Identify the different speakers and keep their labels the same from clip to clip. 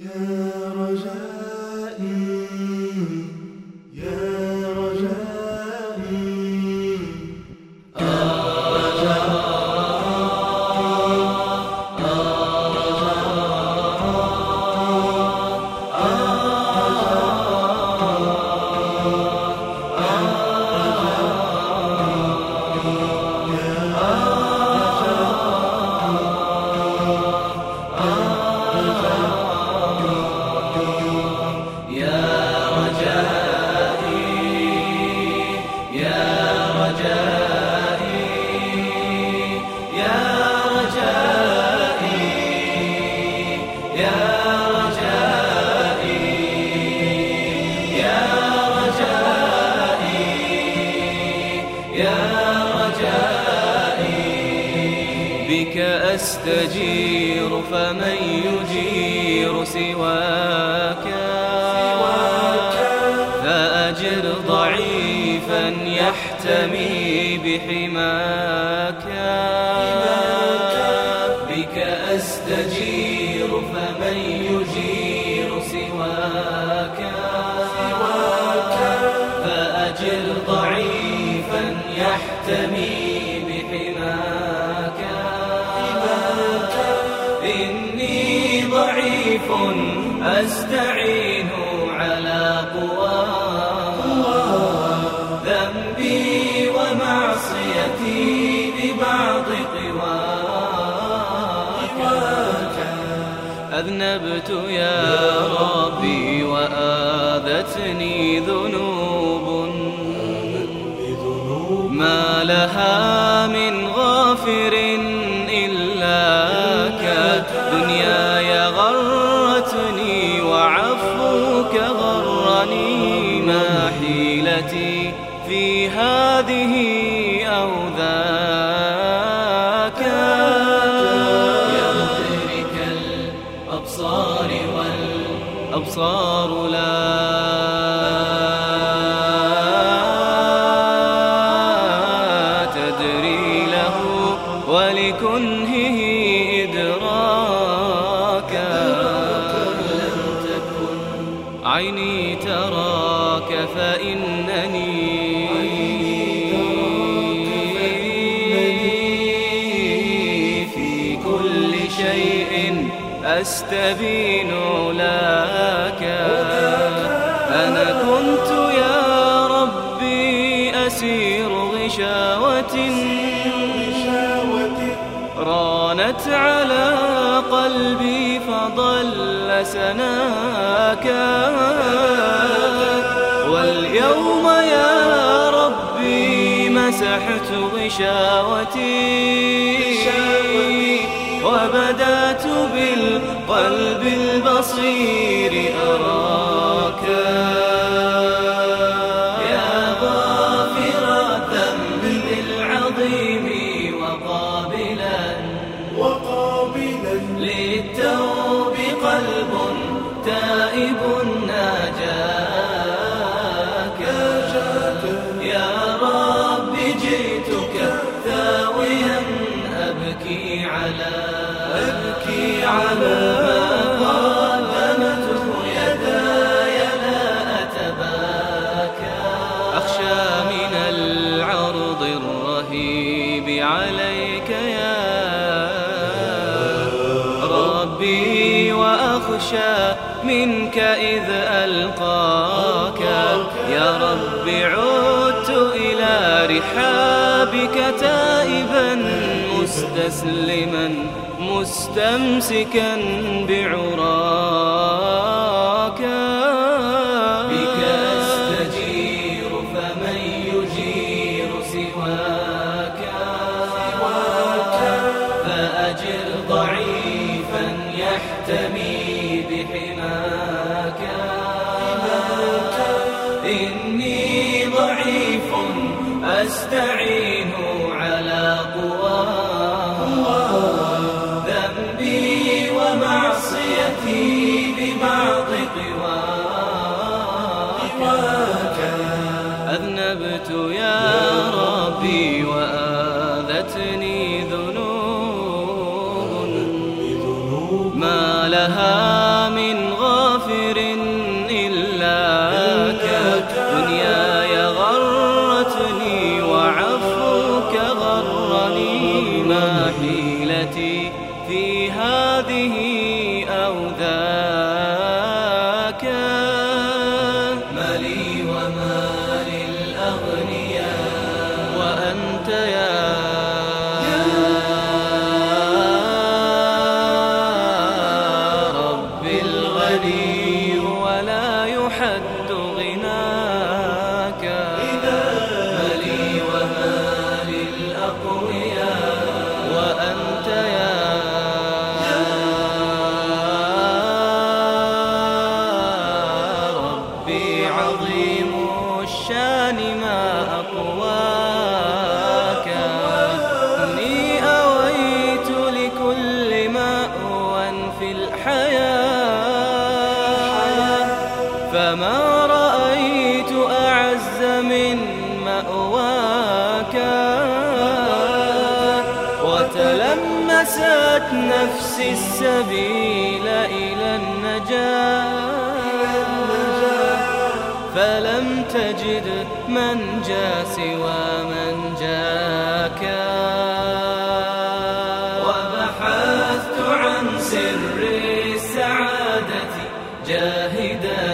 Speaker 1: يا رجاء. بك أستجير فمن يجير سواك. فأجر ضعيفا يحتمي بحماك. فأجر ضعيفا يحتمي ضعيف أستعين على قواه ما لها من غافر إلاك دنياي غرتني وعفوك غرني ما حيلتي في هذه أو ذاك. يا مدرك الأبصار والأبصار ولكنهه إدراكا عيني تراك فإنني في كل شيء أستبين لك. أنا كنت يا ربي أسير غشاوة رانت على قلبي فضل سناك. واليوم يا ربي مسحت غشاوتي. وبدأت بالقلب البصير أراك للتوب قلب تائب ناجاك. يا رب جئتك أبكي على وأخشى منك إذ ألقاك. يا رب عدت إلى رحابك تائبا مستسلما مستمسكا بعراك يا الشان ما أقواك. إني أويت لكل مأوى في الحياة. فما رأيت أعز من مأواك. وتلمست نفسي السبيل إلى النجاة. تجد من جاء سوى من جاك. وبحثت عن سر السعادة جاهدا.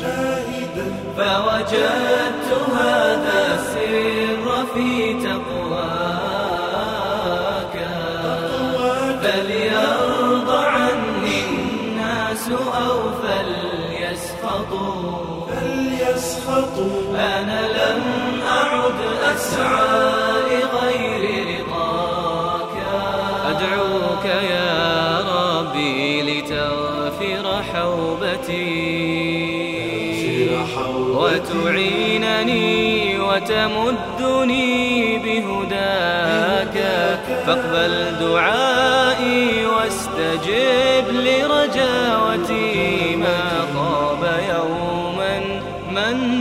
Speaker 2: جاهدا
Speaker 1: فوجدت هذا السر في تقواك. فليرضى عني الناس أو فليسخطوا
Speaker 2: فليسخطوا
Speaker 1: أنا لم أعد أسعى لغير رضاك. أدعوك يا ربي لتغفر حوبتي. وتعينني وتمدني بهداك. فاقبل دعائي واستجب لرجاوتي. ما خاب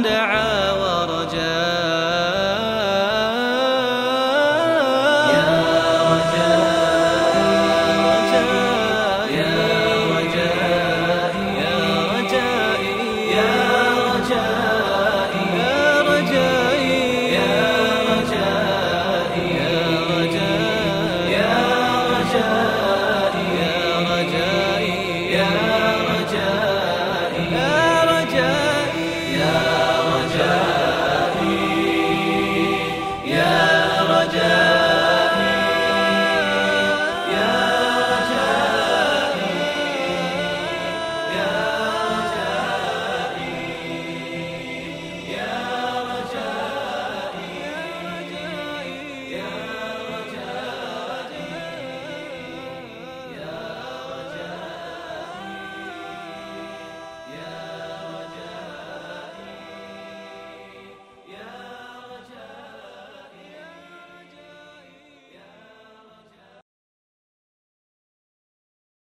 Speaker 1: دعاه